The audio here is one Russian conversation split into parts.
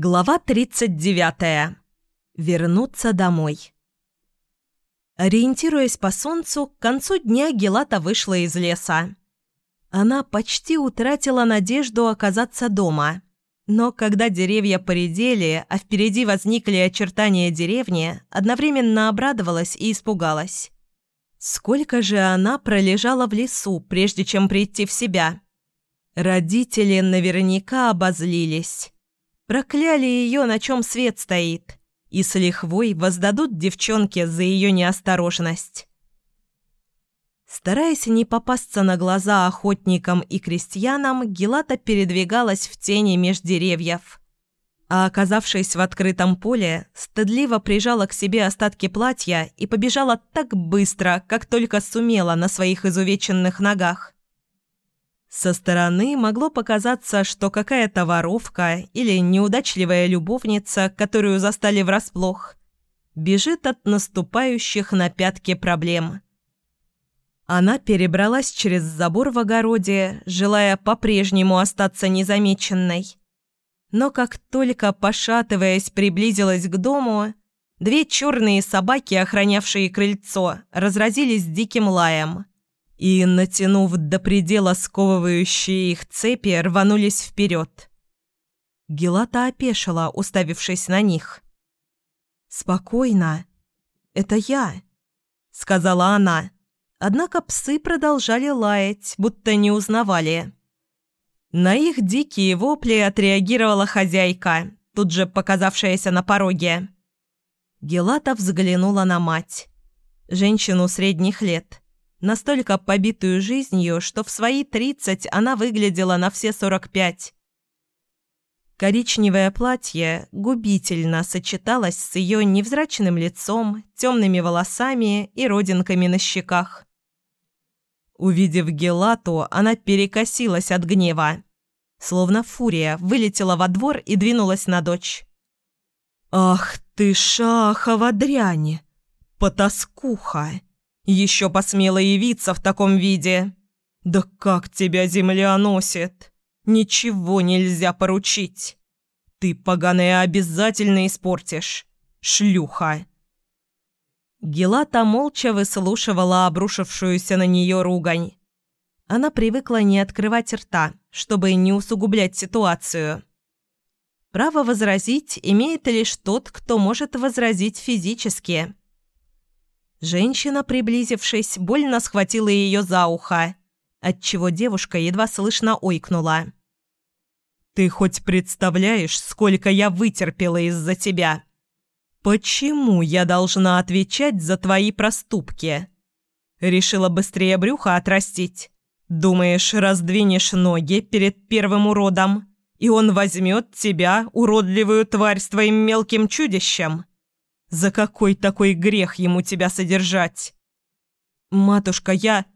Глава 39. Вернуться домой. Ориентируясь по солнцу, к концу дня Гелата вышла из леса. Она почти утратила надежду оказаться дома. Но когда деревья поредели, а впереди возникли очертания деревни, одновременно обрадовалась и испугалась. Сколько же она пролежала в лесу, прежде чем прийти в себя? Родители наверняка обозлились прокляли ее, на чем свет стоит, и с лихвой воздадут девчонке за ее неосторожность. Стараясь не попасться на глаза охотникам и крестьянам, Гелата передвигалась в тени меж деревьев. А оказавшись в открытом поле, стыдливо прижала к себе остатки платья и побежала так быстро, как только сумела на своих изувеченных ногах. Со стороны могло показаться, что какая-то воровка или неудачливая любовница, которую застали врасплох, бежит от наступающих на пятки проблем. Она перебралась через забор в огороде, желая по-прежнему остаться незамеченной. Но как только, пошатываясь, приблизилась к дому, две черные собаки, охранявшие крыльцо, разразились диким лаем – и, натянув до предела сковывающие их цепи, рванулись вперед. Гелата опешила, уставившись на них. «Спокойно. Это я», — сказала она. Однако псы продолжали лаять, будто не узнавали. На их дикие вопли отреагировала хозяйка, тут же показавшаяся на пороге. Гелата взглянула на мать. Женщину средних лет настолько побитую жизнью, что в свои тридцать она выглядела на все сорок пять. Коричневое платье губительно сочеталось с ее невзрачным лицом, темными волосами и родинками на щеках. Увидев Гелату, она перекосилась от гнева. Словно фурия, вылетела во двор и двинулась на дочь. «Ах ты, шахова дрянь! Потаскуха!» Еще посмела явиться в таком виде. Да как тебя земля носит? Ничего нельзя поручить. Ты, поганая, обязательно испортишь. Шлюха. Гелата молча выслушивала обрушившуюся на нее ругань. Она привыкла не открывать рта, чтобы не усугублять ситуацию. Право возразить имеет лишь тот, кто может возразить физически. Женщина, приблизившись, больно схватила ее за ухо, отчего девушка едва слышно ойкнула. «Ты хоть представляешь, сколько я вытерпела из-за тебя? Почему я должна отвечать за твои проступки?» Решила быстрее брюха отрастить. Думаешь, раздвинешь ноги перед первым уродом, и он возьмет тебя, уродливую тварь, с твоим мелким чудищем? За какой такой грех ему тебя содержать? Матушка, я...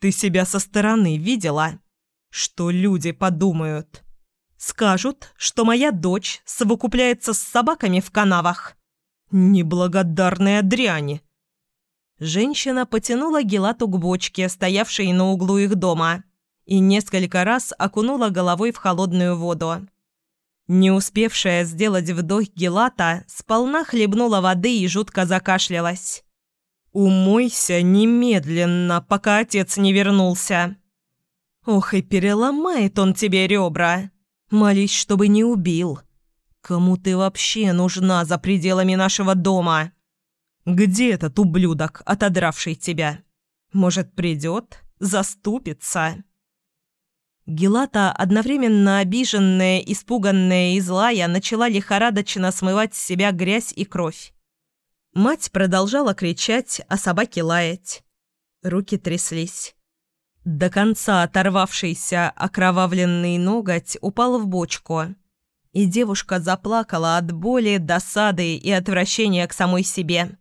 Ты себя со стороны видела? Что люди подумают? Скажут, что моя дочь совокупляется с собаками в канавах. Неблагодарная дрянь. Женщина потянула Гелату к бочке, стоявшей на углу их дома, и несколько раз окунула головой в холодную воду. Не успевшая сделать вдох Гелата, сполна хлебнула воды и жутко закашлялась. «Умойся немедленно, пока отец не вернулся!» «Ох, и переломает он тебе ребра! Молись, чтобы не убил! Кому ты вообще нужна за пределами нашего дома? Где этот ублюдок, отодравший тебя? Может, придет, заступится?» Гелата, одновременно обиженная, испуганная и злая, начала лихорадочно смывать с себя грязь и кровь. Мать продолжала кричать, а собаки лаять. Руки тряслись. До конца оторвавшийся окровавленный ноготь упал в бочку, и девушка заплакала от боли, досады и отвращения к самой себе.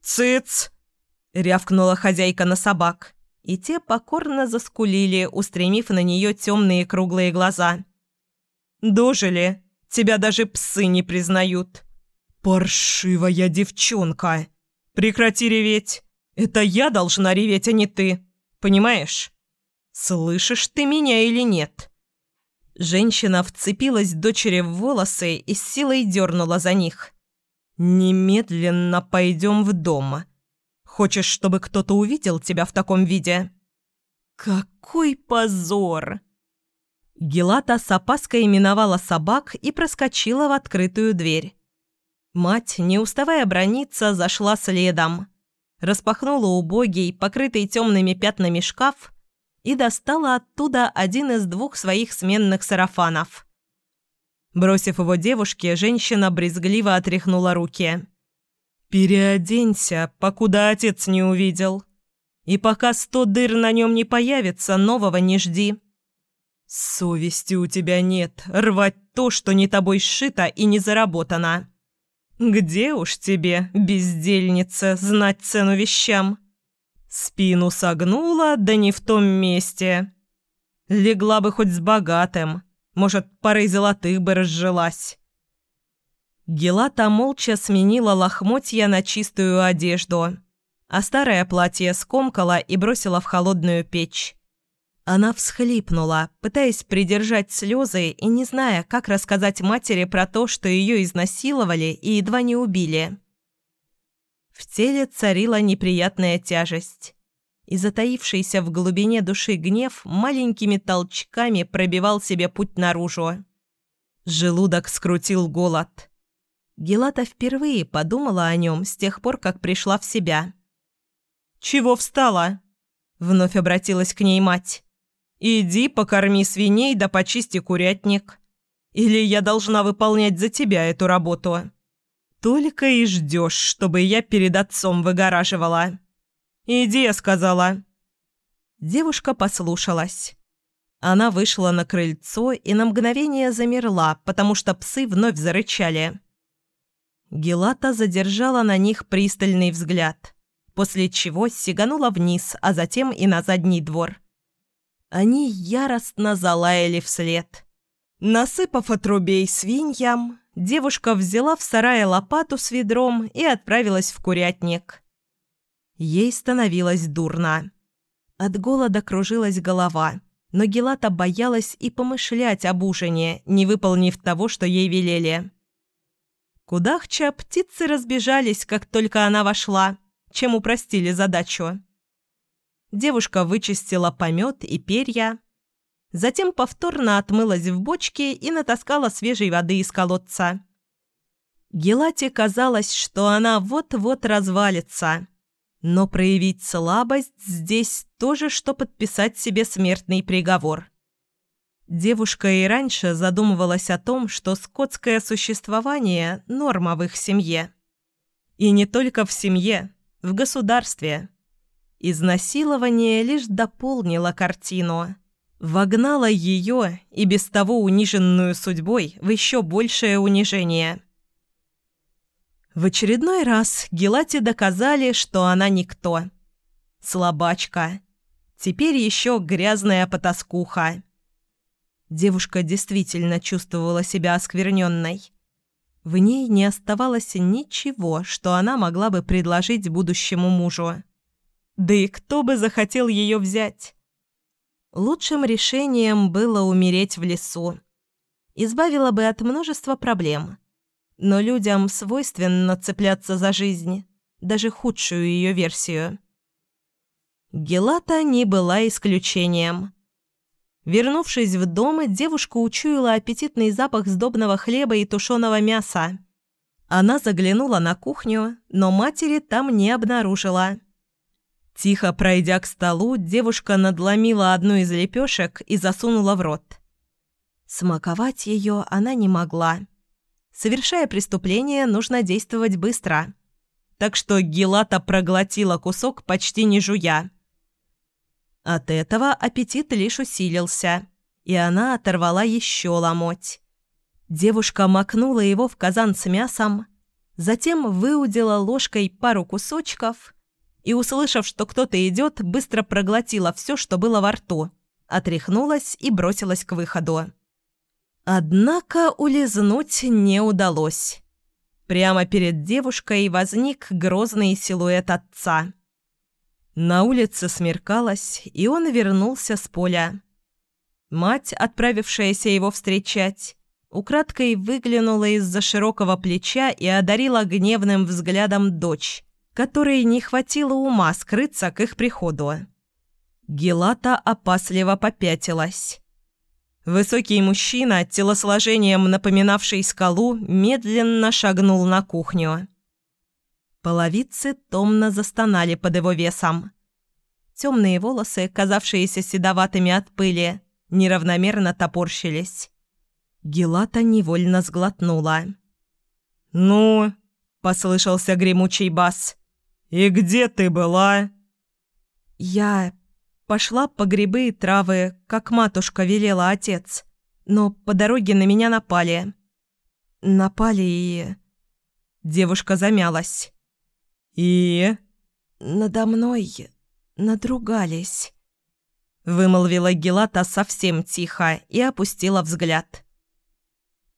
«Цыц!» — рявкнула хозяйка на собак и те покорно заскулили, устремив на нее темные круглые глаза. «Дожили! Тебя даже псы не признают!» «Паршивая девчонка! Прекрати реветь! Это я должна реветь, а не ты! Понимаешь? Слышишь ты меня или нет?» Женщина вцепилась дочери в волосы и силой дернула за них. «Немедленно пойдем в дом. Хочешь, чтобы кто-то увидел тебя в таком виде?» «Какой позор!» Гелата с опаской миновала собак и проскочила в открытую дверь. Мать, не уставая брониться, зашла следом. Распахнула убогий, покрытый темными пятнами шкаф и достала оттуда один из двух своих сменных сарафанов. Бросив его девушке, женщина брезгливо отряхнула руки. «Переоденься, покуда отец не увидел. И пока сто дыр на нем не появится, нового не жди. Совести у тебя нет рвать то, что не тобой сшито и не заработано». «Где уж тебе, бездельница, знать цену вещам?» Спину согнула, да не в том месте. Легла бы хоть с богатым, может, парой золотых бы разжилась. Гелата молча сменила лохмотья на чистую одежду, а старое платье скомкала и бросила в холодную печь. Она всхлипнула, пытаясь придержать слезы и не зная, как рассказать матери про то, что ее изнасиловали и едва не убили. В теле царила неприятная тяжесть, и затаившийся в глубине души гнев маленькими толчками пробивал себе путь наружу. Желудок скрутил голод. Гелата впервые подумала о нем с тех пор, как пришла в себя. «Чего встала?» — вновь обратилась к ней мать. «Иди, покорми свиней да почисти курятник. Или я должна выполнять за тебя эту работу?» «Только и ждешь, чтобы я перед отцом выгораживала». «Иди», — я сказала. Девушка послушалась. Она вышла на крыльцо и на мгновение замерла, потому что псы вновь зарычали. Гелата задержала на них пристальный взгляд, после чего сиганула вниз, а затем и на задний двор. Они яростно залаяли вслед. Насыпав отрубей свиньям, девушка взяла в сарае лопату с ведром и отправилась в курятник. Ей становилось дурно. От голода кружилась голова, но Гелата боялась и помышлять об ужине, не выполнив того, что ей велели. Кудахча птицы разбежались, как только она вошла, чем упростили задачу. Девушка вычистила помет и перья. Затем повторно отмылась в бочке и натаскала свежей воды из колодца. Гелате казалось, что она вот-вот развалится. Но проявить слабость здесь тоже, что подписать себе смертный приговор. Девушка и раньше задумывалась о том, что скотское существование – норма в их семье. И не только в семье, в государстве – Изнасилование лишь дополнило картину. Вогнало ее и без того униженную судьбой в еще большее унижение. В очередной раз Гелате доказали, что она никто. Слабачка. Теперь еще грязная потаскуха. Девушка действительно чувствовала себя оскверненной. В ней не оставалось ничего, что она могла бы предложить будущему мужу. Да и кто бы захотел ее взять? Лучшим решением было умереть в лесу. Избавило бы от множества проблем. Но людям свойственно цепляться за жизнь, даже худшую ее версию. Гелата не была исключением. Вернувшись в дом, девушка учуяла аппетитный запах сдобного хлеба и тушеного мяса. Она заглянула на кухню, но матери там не обнаружила. Тихо пройдя к столу, девушка надломила одну из лепешек и засунула в рот. Смаковать ее она не могла. Совершая преступление, нужно действовать быстро. Так что Гелата проглотила кусок, почти не жуя. От этого аппетит лишь усилился, и она оторвала еще ломоть. Девушка макнула его в казан с мясом, затем выудила ложкой пару кусочков и, услышав, что кто-то идет, быстро проглотила все, что было во рту, отряхнулась и бросилась к выходу. Однако улизнуть не удалось. Прямо перед девушкой возник грозный силуэт отца. На улице смеркалось, и он вернулся с поля. Мать, отправившаяся его встречать, украдкой выглянула из-за широкого плеча и одарила гневным взглядом дочь, которой не хватило ума скрыться к их приходу. Гелата опасливо попятилась. Высокий мужчина, телосложением напоминавший скалу, медленно шагнул на кухню. Половицы томно застонали под его весом. Темные волосы, казавшиеся седоватыми от пыли, неравномерно топорщились. Гелата невольно сглотнула. «Ну?» – послышался гремучий бас. «И где ты была?» «Я пошла по грибы и травы, как матушка велела отец, но по дороге на меня напали. Напали и...» Девушка замялась. «И?» «Надо мной надругались», — вымолвила Гелата совсем тихо и опустила взгляд.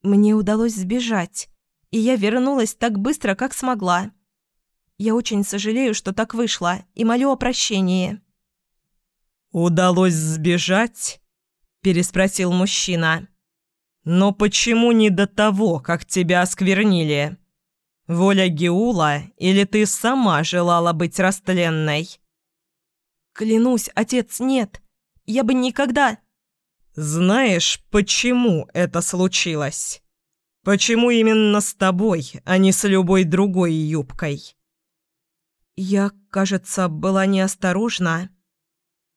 Мне удалось сбежать, и я вернулась так быстро, как смогла. Я очень сожалею, что так вышло, и молю о прощении». «Удалось сбежать?» – переспросил мужчина. «Но почему не до того, как тебя осквернили? Воля Геула или ты сама желала быть растленной?» «Клянусь, отец, нет. Я бы никогда...» «Знаешь, почему это случилось? Почему именно с тобой, а не с любой другой юбкой?» «Я, кажется, была неосторожна».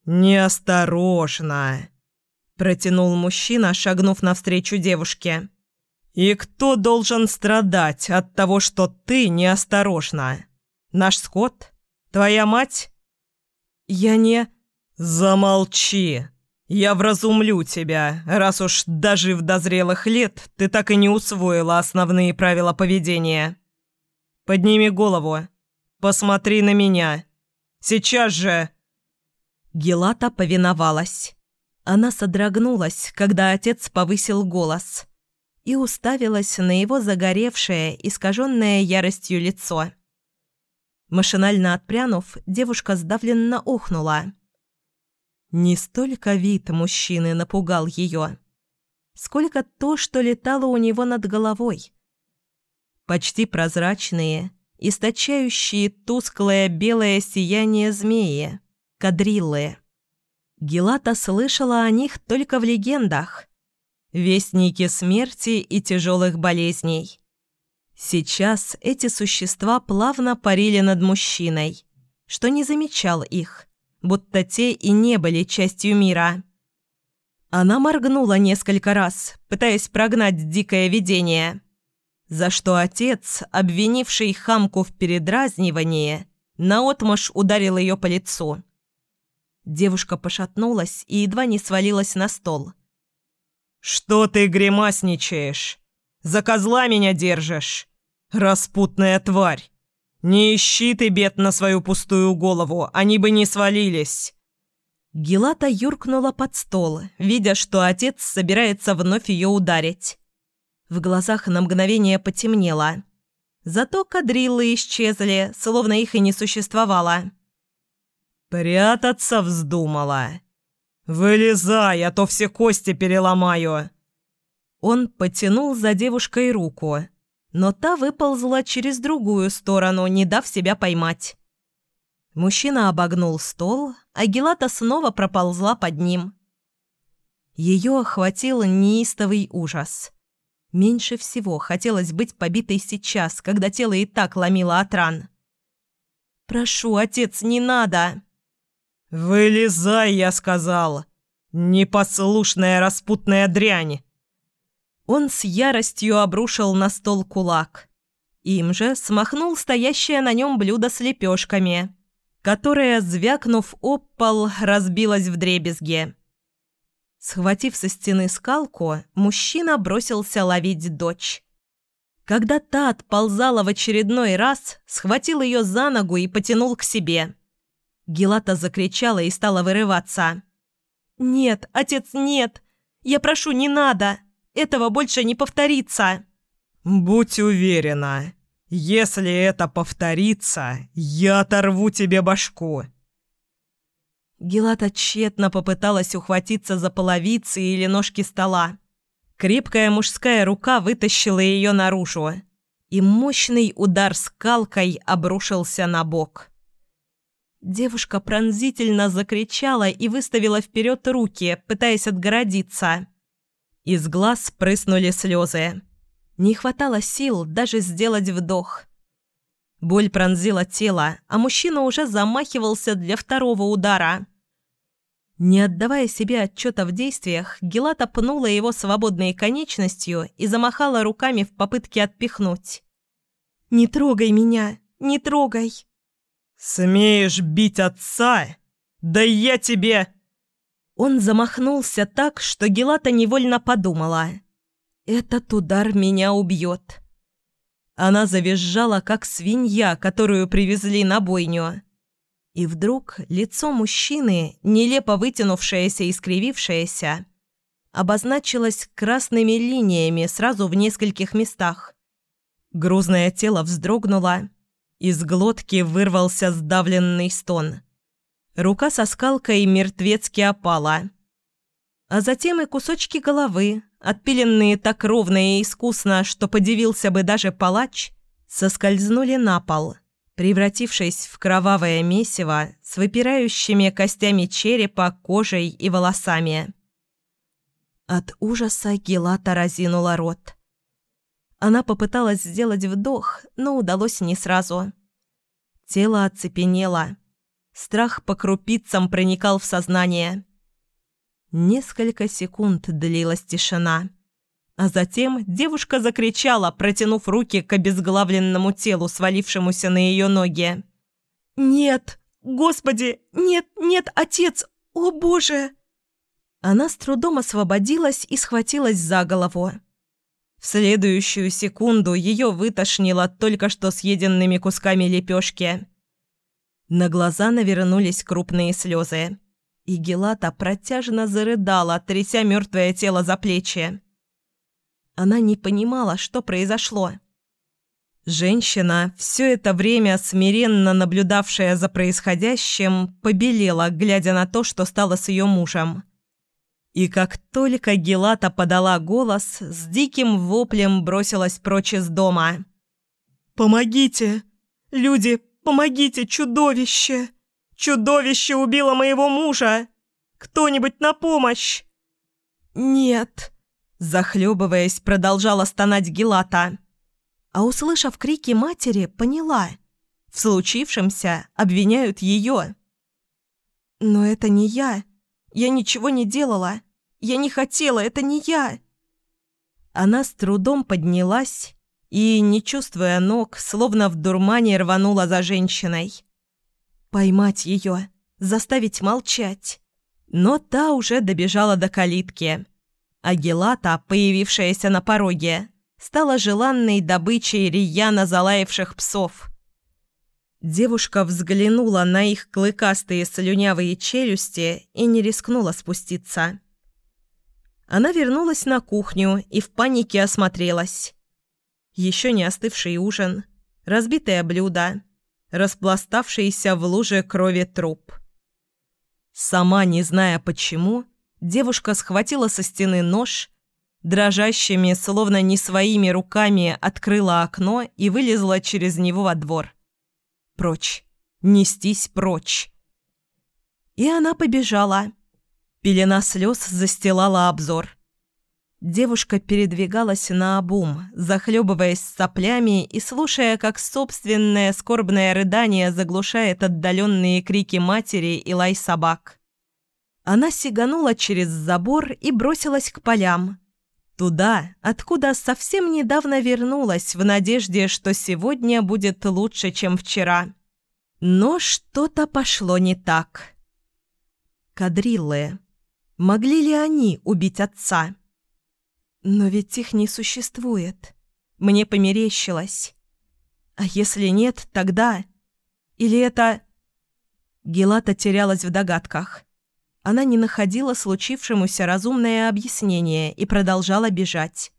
«Неосторожна», – протянул мужчина, шагнув навстречу девушке. «И кто должен страдать от того, что ты неосторожна? Наш скот? Твоя мать?» «Я не...» «Замолчи!» «Я вразумлю тебя, раз уж, дожив до зрелых лет, ты так и не усвоила основные правила поведения. Подними голову. Посмотри на меня. Сейчас же!» Гелата повиновалась. Она содрогнулась, когда отец повысил голос и уставилась на его загоревшее, искаженное яростью лицо. Машинально отпрянув, девушка сдавленно охнула. Не столько вид мужчины напугал ее, сколько то, что летало у него над головой. Почти прозрачные, источающие тусклое белое сияние змеи, кадриллы. Гелата слышала о них только в легендах. Вестники смерти и тяжелых болезней. Сейчас эти существа плавно парили над мужчиной, что не замечал их будто те и не были частью мира. Она моргнула несколько раз, пытаясь прогнать дикое видение, за что отец, обвинивший хамку в передразнивании, наотмашь ударил ее по лицу. Девушка пошатнулась и едва не свалилась на стол. «Что ты гримасничаешь? За козла меня держишь? Распутная тварь! «Не ищи ты бед на свою пустую голову, они бы не свалились!» Гелата юркнула под стол, видя, что отец собирается вновь ее ударить. В глазах на мгновение потемнело. Зато кадриллы исчезли, словно их и не существовало. «Прятаться вздумала. Вылезай, а то все кости переломаю!» Он потянул за девушкой руку но та выползла через другую сторону, не дав себя поймать. Мужчина обогнул стол, а Гелата снова проползла под ним. Ее охватил неистовый ужас. Меньше всего хотелось быть побитой сейчас, когда тело и так ломило от ран. «Прошу, отец, не надо!» «Вылезай, я сказал! Непослушная распутная дрянь!» Он с яростью обрушил на стол кулак. Им же смахнул стоящее на нем блюдо с лепешками, которое, звякнув об пол, разбилось в дребезге. Схватив со стены скалку, мужчина бросился ловить дочь. Когда та отползала в очередной раз, схватил ее за ногу и потянул к себе. Гелата закричала и стала вырываться. «Нет, отец, нет! Я прошу, не надо!» Этого больше не повторится!» «Будь уверена, если это повторится, я оторву тебе башку!» Гелата тщетно попыталась ухватиться за половицы или ножки стола. Крепкая мужская рука вытащила ее наружу, и мощный удар скалкой обрушился на бок. Девушка пронзительно закричала и выставила вперед руки, пытаясь отгородиться. Из глаз прыснули слезы. Не хватало сил даже сделать вдох. Боль пронзила тело, а мужчина уже замахивался для второго удара. Не отдавая себе отчета в действиях, Гелата пнула его свободной конечностью и замахала руками в попытке отпихнуть. «Не трогай меня! Не трогай!» «Смеешь бить отца? Да я тебе...» Он замахнулся так, что Гелата невольно подумала. «Этот удар меня убьет». Она завизжала, как свинья, которую привезли на бойню. И вдруг лицо мужчины, нелепо вытянувшееся и скривившееся, обозначилось красными линиями сразу в нескольких местах. Грузное тело вздрогнуло, из глотки вырвался сдавленный стон. Рука со скалкой мертвецки опала. А затем и кусочки головы, отпиленные так ровно и искусно, что подивился бы даже палач, соскользнули на пол, превратившись в кровавое месиво с выпирающими костями черепа, кожей и волосами. От ужаса Гелата разинула рот. Она попыталась сделать вдох, но удалось не сразу. Тело оцепенело. Страх по крупицам проникал в сознание. Несколько секунд длилась тишина. А затем девушка закричала, протянув руки к обезглавленному телу, свалившемуся на ее ноги. «Нет! Господи! Нет, нет, отец! О, Боже!» Она с трудом освободилась и схватилась за голову. В следующую секунду ее вытошнило только что съеденными кусками лепешки. На глаза навернулись крупные слезы и Гелата протяжно зарыдала, тряся мертвое тело за плечи. Она не понимала, что произошло. Женщина, все это время смиренно наблюдавшая за происходящим, побелела, глядя на то, что стало с ее мужем. И как только Гелата подала голос, с диким воплем бросилась прочь из дома. «Помогите! Люди, помогите, чудовище!» Чудовище убило моего мужа! Кто-нибудь на помощь!» «Нет!» – захлебываясь, продолжала стонать Гелата. А услышав крики матери, поняла. В случившемся обвиняют ее. «Но это не я. Я ничего не делала. Я не хотела, это не я!» Она с трудом поднялась и, не чувствуя ног, словно в дурмане рванула за женщиной. Поймать ее, заставить молчать. Но та уже добежала до калитки. А Гелата, появившаяся на пороге, стала желанной добычей рьяно залаявших псов. Девушка взглянула на их клыкастые слюнявые челюсти и не рискнула спуститься. Она вернулась на кухню и в панике осмотрелась. Еще не остывший ужин, разбитое блюдо, распластавшийся в луже крови труп. Сама не зная почему, девушка схватила со стены нож, дрожащими, словно не своими руками, открыла окно и вылезла через него во двор. Прочь. Нестись прочь. И она побежала. Пелена слез застилала обзор. Девушка передвигалась на обум, захлебываясь соплями и слушая, как собственное скорбное рыдание заглушает отдаленные крики матери и лай собак. Она сиганула через забор и бросилась к полям. Туда, откуда совсем недавно вернулась в надежде, что сегодня будет лучше, чем вчера. Но что-то пошло не так. Кадриллы. Могли ли они убить отца? Но ведь их не существует. Мне померещилось. А если нет, тогда... Или это... Гелата терялась в догадках. Она не находила случившемуся разумное объяснение и продолжала бежать.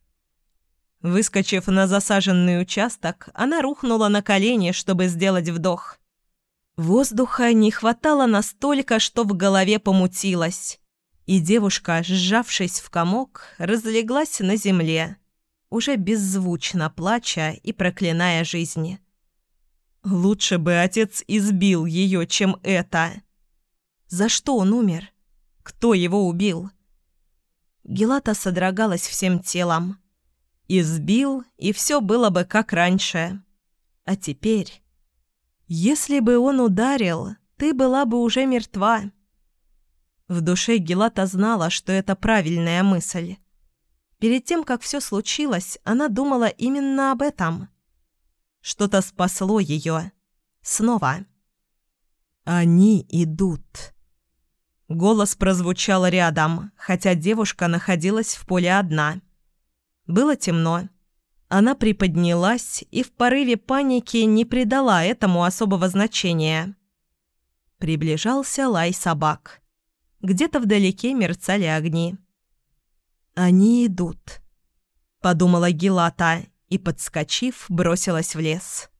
Выскочив на засаженный участок, она рухнула на колени, чтобы сделать вдох. Воздуха не хватало настолько, что в голове помутилось, и девушка, сжавшись в комок, разлеглась на земле, уже беззвучно плача и проклиная жизнь. Лучше бы отец избил ее, чем это. За что он умер? Кто его убил? Гелата содрогалась всем телом. Избил, и все было бы как раньше. А теперь... Если бы он ударил, ты была бы уже мертва. В душе Гелата знала, что это правильная мысль. Перед тем, как все случилось, она думала именно об этом. Что-то спасло ее. Снова. «Они идут». Голос прозвучал рядом, хотя девушка находилась в поле одна. Было темно. Она приподнялась и в порыве паники не придала этому особого значения. Приближался лай собак. Где-то вдалеке мерцали огни. «Они идут», — подумала Гилата и, подскочив, бросилась в лес.